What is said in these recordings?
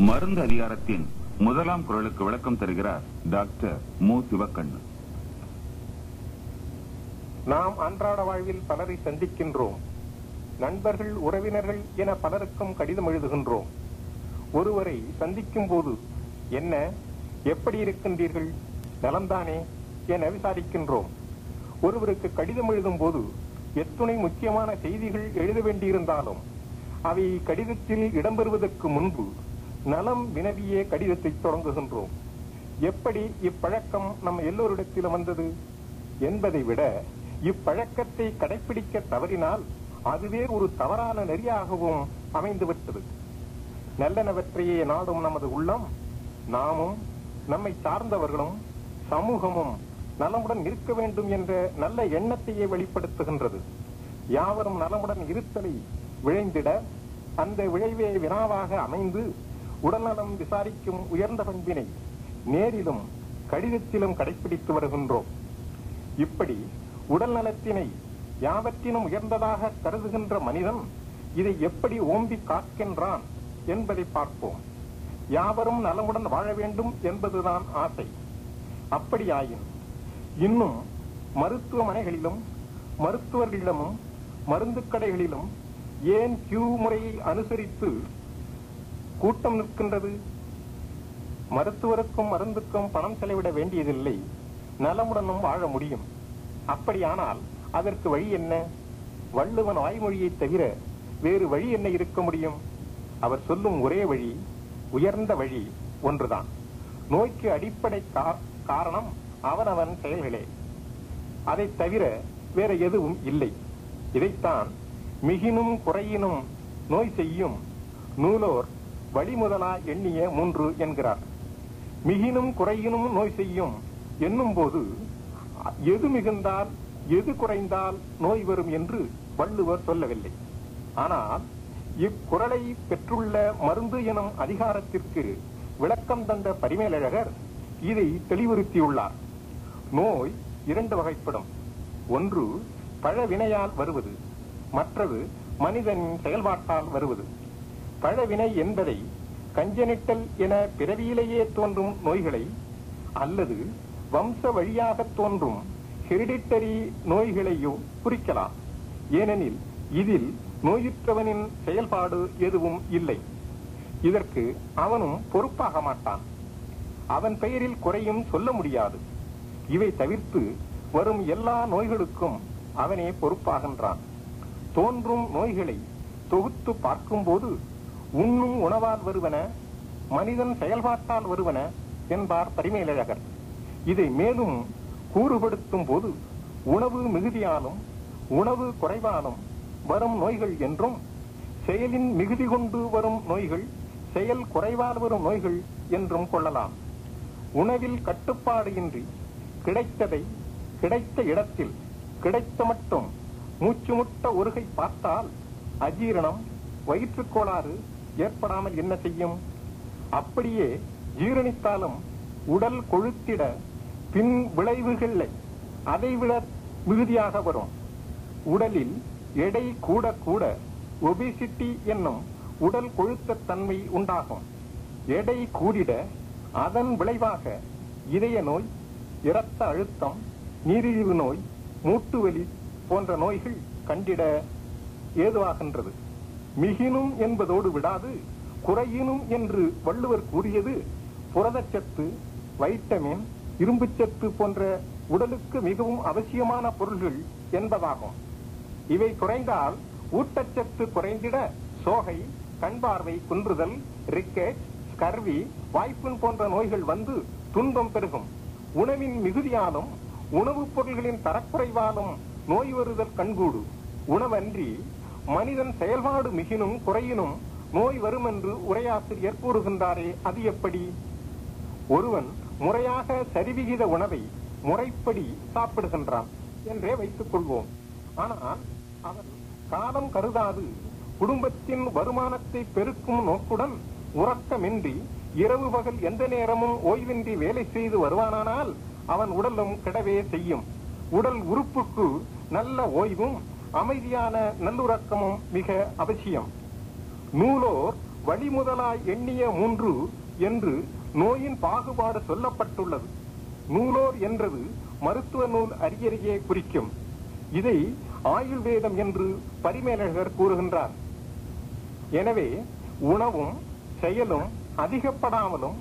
மருந்து அதிகாரத்தின் முதலாம் குரலுக்கு விளக்கம் தருகிறார் டாக்டர் மு. சிவக்கண்ணு. நாம் அன்றாட வாழ்வில் பலரை சந்திக்கின்றோம். நண்பர்கள் உறவினர்கள் என பலருக்கும் கடிதம் எழுதுகின்றோம். ஒருவரை சந்திக்கும் போது என்ன? எப்படி இருக்கின்றீர்கள்? நலம்தானே? என விசாரிக்கின்றோம். ஒருவருக்கு கடிதம் எழுதும் போது எத்துணை முக்கியமான செய்திகள் எழுத வேண்டியிருந்தாலும் அவை கடிதத்தில் இடம்பெறுவதற்கு முன்பு நலம் வினவியே கடிதத்தை தொடங்குகின்றோம். எப்படி இப்பழக்கம் நம் எல்லோரிடத்திலும் வந்தது? என்பதை விட இப்பழக்கத்தை கடைபிடிக்க தவறினால் அதுவே ஒரு தவறான நெறியாகவும் அமைந்துவிட்டது. நல்லனவற்றையே நாடும் நமது உள்ளம் நாமும் நம்மை சார்ந்தவர்களும் சமூகமும் நலமுடன் இருக்க வேண்டும் என்ற நல்ல எண்ணத்தையே வெளிப்படுத்துகின்றது. யாவரும் நலமுடன் இருத்தலை விழைந்திட அந்த விளைவே வினாவாக அமைந்து உடல்நலம் விசாரிக்கும் உயர்ந்த பண்பினை நேரிலும் கடிதத்திலும் கடைபிடித்து வருகின்றோம். இப்படி உடல் நலத்தினை யாவற்றினும் உயர்ந்ததாக கருதுகின்ற மனிதன் இதை எப்படி ஓம்பி காக்கின்றான் என்பதை பார்ப்போம். யாவரும் நலமுடன் வாழ வேண்டும் என்பதுதான் ஆசை. அப்படியாயின் இன்னும் மருத்துவமனைகளிலும் மருத்துவர்களிடமும் மருந்து கடைகளிலும் ஏன் கியூ முறையை அனுசரித்து கூட்டம் நிற்கின்றது. மருத்துவருக்கும் மருந்துக்கும் பணம் செலவிட வேண்டியதில்லை. நலமுடனும் வாழ முடியும். அப்படியானால் அதற்கு வழி என்ன? வள்ளுவன் வாய்மொழியை தவிர வேறு வழி என்ன இருக்க முடியும்? அவர் சொல்லும் ஒரே வழி உயர்ந்த வழி ஒன்றுதான். நோய்க்கு அடிப்படை கா- காரணம் அவனவன் செயல்களே. அதை தவிர வேற எதுவும் இல்லை. இதைத்தான் மிகினும் குறையினும் நோய் செய்யும் நூலோர் வழிமுதலா எண்ணிய மூன்று என்கிறார். மிகினும் குறையினும் நோய் செய்யும் என்னும் போது எது மிகுந்தால் எது குறைந்தால் நோய் வரும் என்று வள்ளுவர் சொல்லவில்லை. ஆனால் இக்குறளை பெற்றுள்ள மருந்து எனும் அதிகாரத்திற்கு விளக்கம் தந்த பரிமேலழகர் இதை தெளிவுறுத்தியுள்ளார். நோய் இரண்டு வகைப்படும். ஒன்று பழவினையால் வருவது. மற்றது மனிதனின் செயல்பாட்டால் வருவது. பழவினை என்பதை கஞ்சனிட்டல் என பிறவியிலேயே தோன்றும் நோய்களை அல்லது வம்ச வழியாக தோன்றும் ஹெரிடிட்டரி நோய்களையோ குறிக்கலாம். ஏனெனில் இதில் நோயுற்றவனின் செயல்பாடு எதுவும் இல்லை. இதற்கு அவனும் பொறுப்பாக மாட்டான். அவன் பெயரில் குறையும் சொல்ல முடியாது. இவை தவிர்த்து வரும் எல்லா நோய்களுக்கும் அவனே பொறுப்பாகின்றான். தோன்றும் நோய்களை தொகுத்து பார்க்கும்போது உண்ணும் உணவால் வருவன மனிதன் செயல்பாட்டால் வருவன என்பார் பரிமேலழகர். இதை மேலும் கூறுபடுத்தும் போது உணவு மிகுதியாலும் உணவு குறைவாலும் வரும் நோய்கள் என்றும் செயலின் மிகுதி கொண்டு வரும் நோய்கள் செயல் குறைவால் வரும் நோய்கள் என்றும் கொள்ளலாம். உணவில் கட்டுப்பாடு இன்றி கிடைத்ததை கிடைத்த இடத்தில் கிடைத்த மட்டும் மூச்சு முட்ட ஒருகை பார்த்தால் அஜீரணம் வயிற்றுக்கோளாறு ஏற்படாமல் என்ன செய்யும்? அப்படியே ஜீரணித்தாலும் உடல் கொழுத்திட பின் விளைவுகளை அதைவிட மிகுதியாக வரும். உடலில் எடை கூட கூட ஒபிசிட்டி என்னும் உடல் கொழுத்த தன்மை உண்டாகும். எடை கூடிட அதன் விளைவாக இதய நோய் இரத்த அழுத்தம் நீரிழிவு நோய் மூட்டுவலி போன்ற நோய்கள் கண்டிட ஏதுவாகின்றது. மிகினும் என்பதோடு விடாது குறையினும் என்று வள்ளுவர் கூறியது புரதச்சத்து வைட்டமின் இரும்புச்சத்து போன்ற உடலுக்கு மிகவும் அவசியமான பொருள்கள் என்பதாகும். இவை குறைந்தால் ஊட்டச்சத்து குறைந்திட சோகை கண் பார்வை குன்றுதல் ரிக்கெட் ஸ்கர்வி வாய்ப்புண் போன்ற நோய்கள் வந்து துன்பம் பெருகும். உணவின் மிகுதியாலும் உணவுப் பொருள்களின் தரக்குறைவாலும் நோய் வருதல் கண்கூடு. உணவன்றி மனிதன் செயல்பாடு மிகினும் குறையினும் நோய் வரும் என்று உரையாசிரியர் கூறுகின்றாரே அது எப்படி? ஒருவன் முறையாக சரிவிகித உணவை முறைப்படி சாப்பிடுகின்றான் என்றே வைத்துக் கொள்வோம். ஆனால் அவன் காலம் கருதாது. குடும்பத்தின் வருமானத்தை பெருக்கும் நோக்குடன் உறக்கமின்றி இரவு பகல் எந்த நேரமும் ஓய்வின்றி வேலை செய்து வருவானானால் அவன் உடலும் கிடவே செய்யும். உடல் உறுப்புக்கு நல்ல ஓய்வும் அமைதியான நல்லுறக்கமும் மிக அவசியம். நூலோர் வழிமுதலாய் எண்ணிய மூன்று என்று நோயின் பாகுபாடு சொல்லப்பட்டுள்ளது. நூலோர் என்றது மருத்துவ நூல் அரியறையே குறிக்கும். இதை ஆயுர்வேதம் என்று பரிமேலழகர் கூறுகின்றார். எனவே உணவும் செயலும் அதிகப்படாமலும்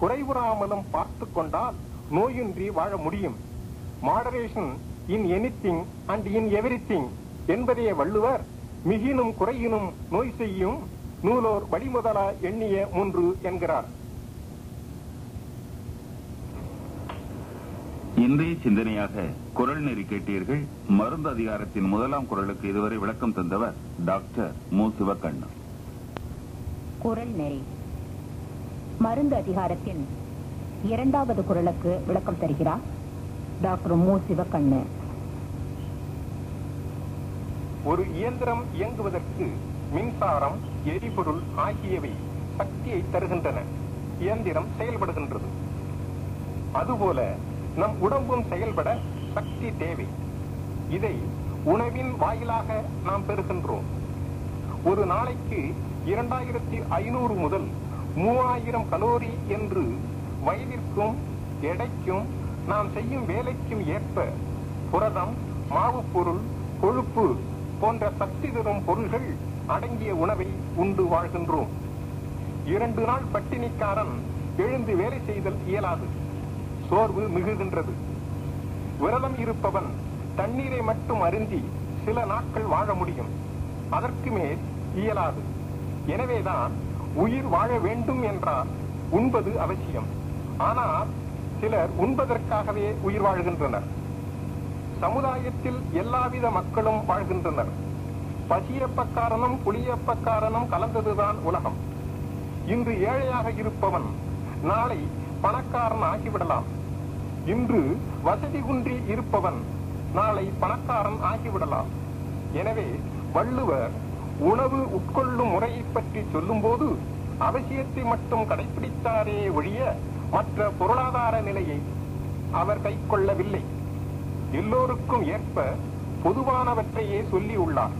குறைவுறாமலும் பார்த்து கொண்டால் நோயின்றி வாழ முடியும். Moderation in anything and in everything என்பதே வள்ளுவர் மிகினும் குறையினும் நோய் செய்யும் நூலோர் வழிமுதலா எண்ணிய மூன்று என்கிறார். இன்றைய சிந்தனையாக குரல் நெறி கேட்டீர்கள். மருந்து அதிகாரத்தின் முதலாம் குரலுக்கு இதுவரை விளக்கம் தந்தவர் டாக்டர் மு. சிவக்கண்ணன். குரல் நெறி. மருந்து அதிகாரத்தின் இரண்டாவது குரலுக்கு விளக்கம் தருகிறார் டாக்டர் மு. சிவக்கண்ணு ஒரு இயந்திரம் இயங்குவதற்கு மின்சாரம் எரிபொருள் ஆகியவை சக்தியை தருகின்றன. இயந்திரம் செயல்படுகின்றது. அதுபோல நம் உடம்பும் செயல்பட சக்தி தேவை. இதை உணவின் வாயிலாக நாம் பெறுகின்றோம். ஒரு நாளைக்கு இரண்டாயிரத்தி ஐநூறு முதல் மூவாயிரம் கலோரி என்று வயதிற்கும் எடைக்கும் நாம் செய்யும் வேலைக்கும் ஏற்ப புரதம் மாவுப்பொருள் கொழுப்பு போன்ற சக்தி தரும் பொருள்கள் அடங்கிய உணவை உண்டு வாழ்கின்றோம். இரண்டு நாள் பட்டினிக்காரன் எழுந்து வேலை செய்தல் இயலாது. சோர்வு மிகுகின்றது. விரதம் இருப்பவன் தண்ணீரை மட்டும் அருந்தி சில நாட்கள் வாழ முடியும். அதற்கு மேல் இயலாது. எனவேதான் உயிர் வாழ வேண்டும் என்றால் உண்பது அவசியம். ஆனால் சிலர் உண்பதற்காகவே உயிர் வாழ்கின்றனர். சமுதாயத்தில் எல்லாவித மக்களும் வாழ்கின்றனர். பசியப்பக்காரனும் புளியப்பக்காரனும் கலந்ததுதான் உலகம். இன்று ஏழையாக இருப்பவன் நாளை பணக்காரன் ஆகிவிடலாம் இன்று வசதி குன்றி இருப்பவன் நாளை பணக்காரன் ஆகிவிடலாம். எனவே வள்ளுவர் உணவு உட்கொள்ளும் முறையை பற்றி சொல்லும்போது அவசியத்தை மட்டும் கடைபிடித்தாரே ஒழிய மற்ற பொருளாதார நிலையை அவர் கைக்கொள்ளவில்லை. எல்லோருக்கும் ஏற்ப பொதுவானவற்றையே சொல்லியுள்ளார்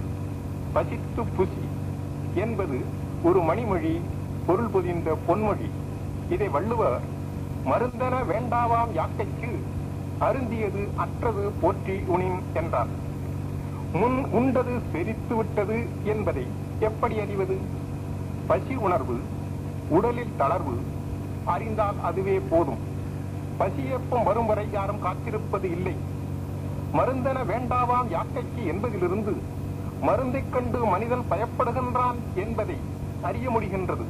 பசித்து புசி என்பது ஒரு மணிமொழி பொருள் பொதிந்த பொன்மொழி. இதை வள்ளுவர் மருந்தன வேண்டாவாம் யாக்கைக்கு அருந்தியது அற்றது போற்றி உணின் என்றார். முன் உண்டது செரித்து விட்டது என்பதை எப்படி அறிவது? பசி உணர்வு உடலில் தளர்வு அறிந்தால் அதுவே போதும். பசியப்பம் வரும் வரை யாரும் காத்திருப்பது இல்லை. மருந்தென வேண்டாவாம் யாக்கைக்கு என்பதிலிருந்து மருந்தைக் கண்டு மனிதன் பயப்படுகின்றான் என்பதை அறிய முடிகின்றது.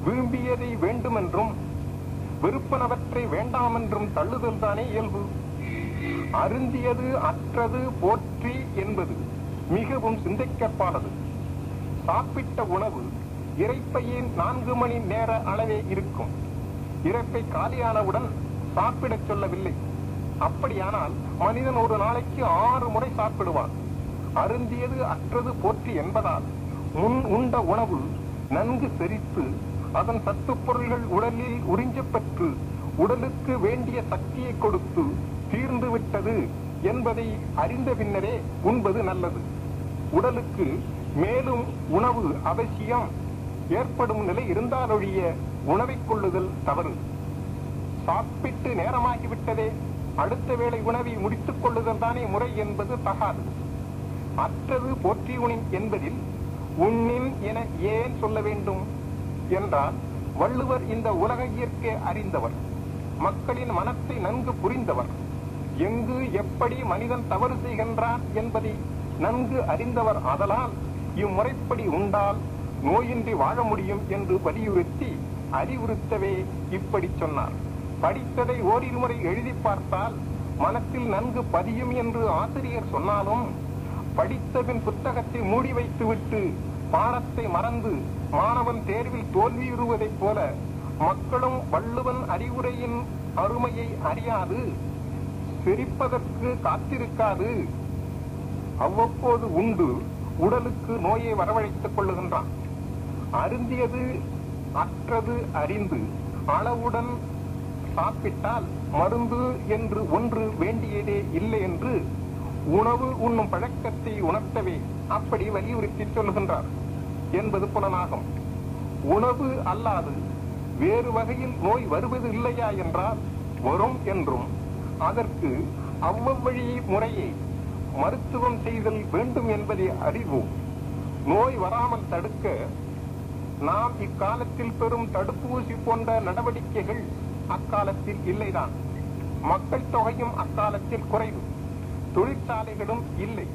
விரும்பியதை வேண்டுமென்றும் விருப்பனவற்றை வேண்டாமென்றும் தள்ளுதல் தானே இயல்பு. அருந்தியது அற்றது போற்றி என்பது மிகவும் சிந்திக்கப்பானது சாப்பிட்ட உணவு இறைப்பையின் நான்கு மணி நேர அளவே இருக்கும். இறைப்பை காலியானவுடன் சாப்பிடச் சொல்லவில்லை. அப்படியானால் மனிதன் ஒரு நாளைக்கு ஆறு முறை சாப்பிடுவான். அருந்தியது அற்றது போற்றி என்பதால் முன் உண்ட உணவு நன்கு செரித்து அதன் சத்துப் பொருள்கள் உடலில் உறிஞ்சப்பெற்று உடலுக்கு வேண்டிய சக்தியை கொடுத்து தீர்ந்து விட்டது என்பதை அறிந்த பின்னரே உண்பது நல்லது. உடலுக்கு மேலும் உணவு அவசியம். ஏற்படும் நிலை இருந்தாலொழிய உணவைக் கொள்ளுதல் தவறு. சாப்பிட்டு நேரமாகிவிட்டதே. அடுத்த வேளை உணவை முடித்துக் கொள்ளுதல் தானே முறை என்பது தகாது. மற்றது போற்றி உணின் என்பதில் உண்ணின் என ஏன் சொல்ல வேண்டும்? என்றால் வள்ளுவர் இந்த உலக இயற்கை அறிந்தவர் மக்களின் மனத்தை நன்கு புரிந்தவர் எங்கு எப்படி மனிதன் தவறு செய்கின்றான் என்பதை நன்கு அறிந்தவர் ஆதலால் இம்முறைப்படி உண்டால் நோயின்றி வாழ முடியும் என்று வலியுறுத்தி அறிவுறுத்தவே இப்படி சொன்னார். படித்ததை ஓரிரு முறை எழுதி பார்த்தால் மனத்தில் நன்கு பதியும் என்று ஆசிரியர் சொன்னாலும் படித்தபின் புத்தகத்தை மூடி வைத்துவிட்டு பாடத்தை மறந்து மாணவன் தேர்வில் தோல்வியுறுவதைப் போல மக்களும் வள்ளுவன் அறிவுரையின் அருமையை அறியாது சிரிப்பதற்கு காத்திருக்காது. அவ்வப்போது உண்டு உடலுக்கு நோயை வரவழைத்துக் கொள்ளுகின்றான். அருந்தியது அற்றது அறிந்து அளவுடன் சாப்பிட்டால் மருந்து என்று ஒன்று வேண்டியதே இல்லை என்று உணவு உண்ணும் பழக்கத்தை உணர்த்தவே அப்படி வலியுறுத்தி சொல்லுகின்றார் என்பது புலனாகும். உணவு அல்லாது வேறு வகையில் நோய் வருவது இல்லையா என்றால் வரும் என்றும் அதற்கு அவ்வழி முறையை மருத்துவம் செய்தல் வேண்டும் என்பதை அறிவோம். நோய் வராமல் தடுக்க நாம் இக்காலத்தில் பெறும் தடுப்பூசி போன்ற நடவடிக்கைகள் அக்காலத்தில் இல்லைதான். மக்கள் தொகையும் அக்காலத்தில் குறைவு. தொழிற்சாலைகளும் இல்லை.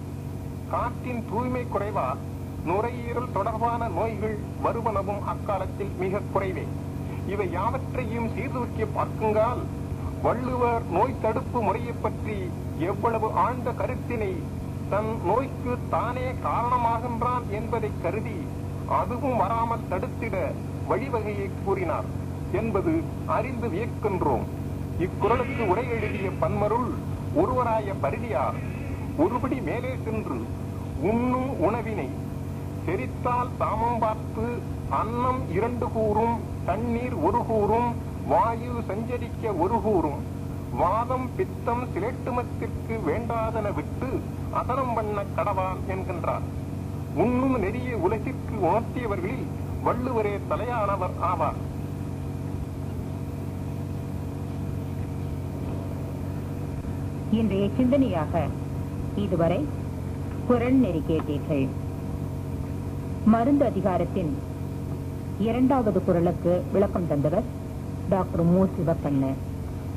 காற்றின் தூய்மை குறைவால் நுரையீரல் தொடர்பான நோய்கள் வருவனவும் அக்காலத்தில் மிக குறைவே. இவை யாவற்றையும் சீர்தூக்கி பார்க்குங்கால் வள்ளுவர் நோய் தடுப்பு முறையை பற்றி எவ்வளவு ஆழ்ந்த கருத்தினை தன் நோய்க்கு தானே காரணமாகின்றான் என்பதை கருதி அதுவும் வராமல் தடுத்திட வழிவகையை கூறினார். என்பது அறிந்து வியக்கின்றோம். இக்குறளுக்கு உரை எழுதிய பன்மருள் ஒருவராய பரிதியார் ஒருபடி மேலே சென்று உண்ணும் உணவினை செரித்தால் தாமம் பார்த்து அன்னம் இரண்டு கூறும் தண்ணீர் ஒரு கூறும் வாயு சஞ்சரிக்க ஒரு கூறும். வாதம் பித்தம் சிலேட்டுமத்திற்கு வேண்டாதன விட்டு அதனம் பண்ண கடவான் என்கின்றார். உண்ணும் நெறிய உலகிற்கு உணர்த்தியவர்களில் வள்ளுவரே தலையானவர் ஆவார். இன்றைய சிந்தனையாக இதுவரை குரல் நெறி கேட்டீர்கள். மருந்து அதிகாரத்தின் இரண்டாவது குரலுக்கு விளக்கம் தந்தவர் டாக்டர் மு சிவக்கண்ணன்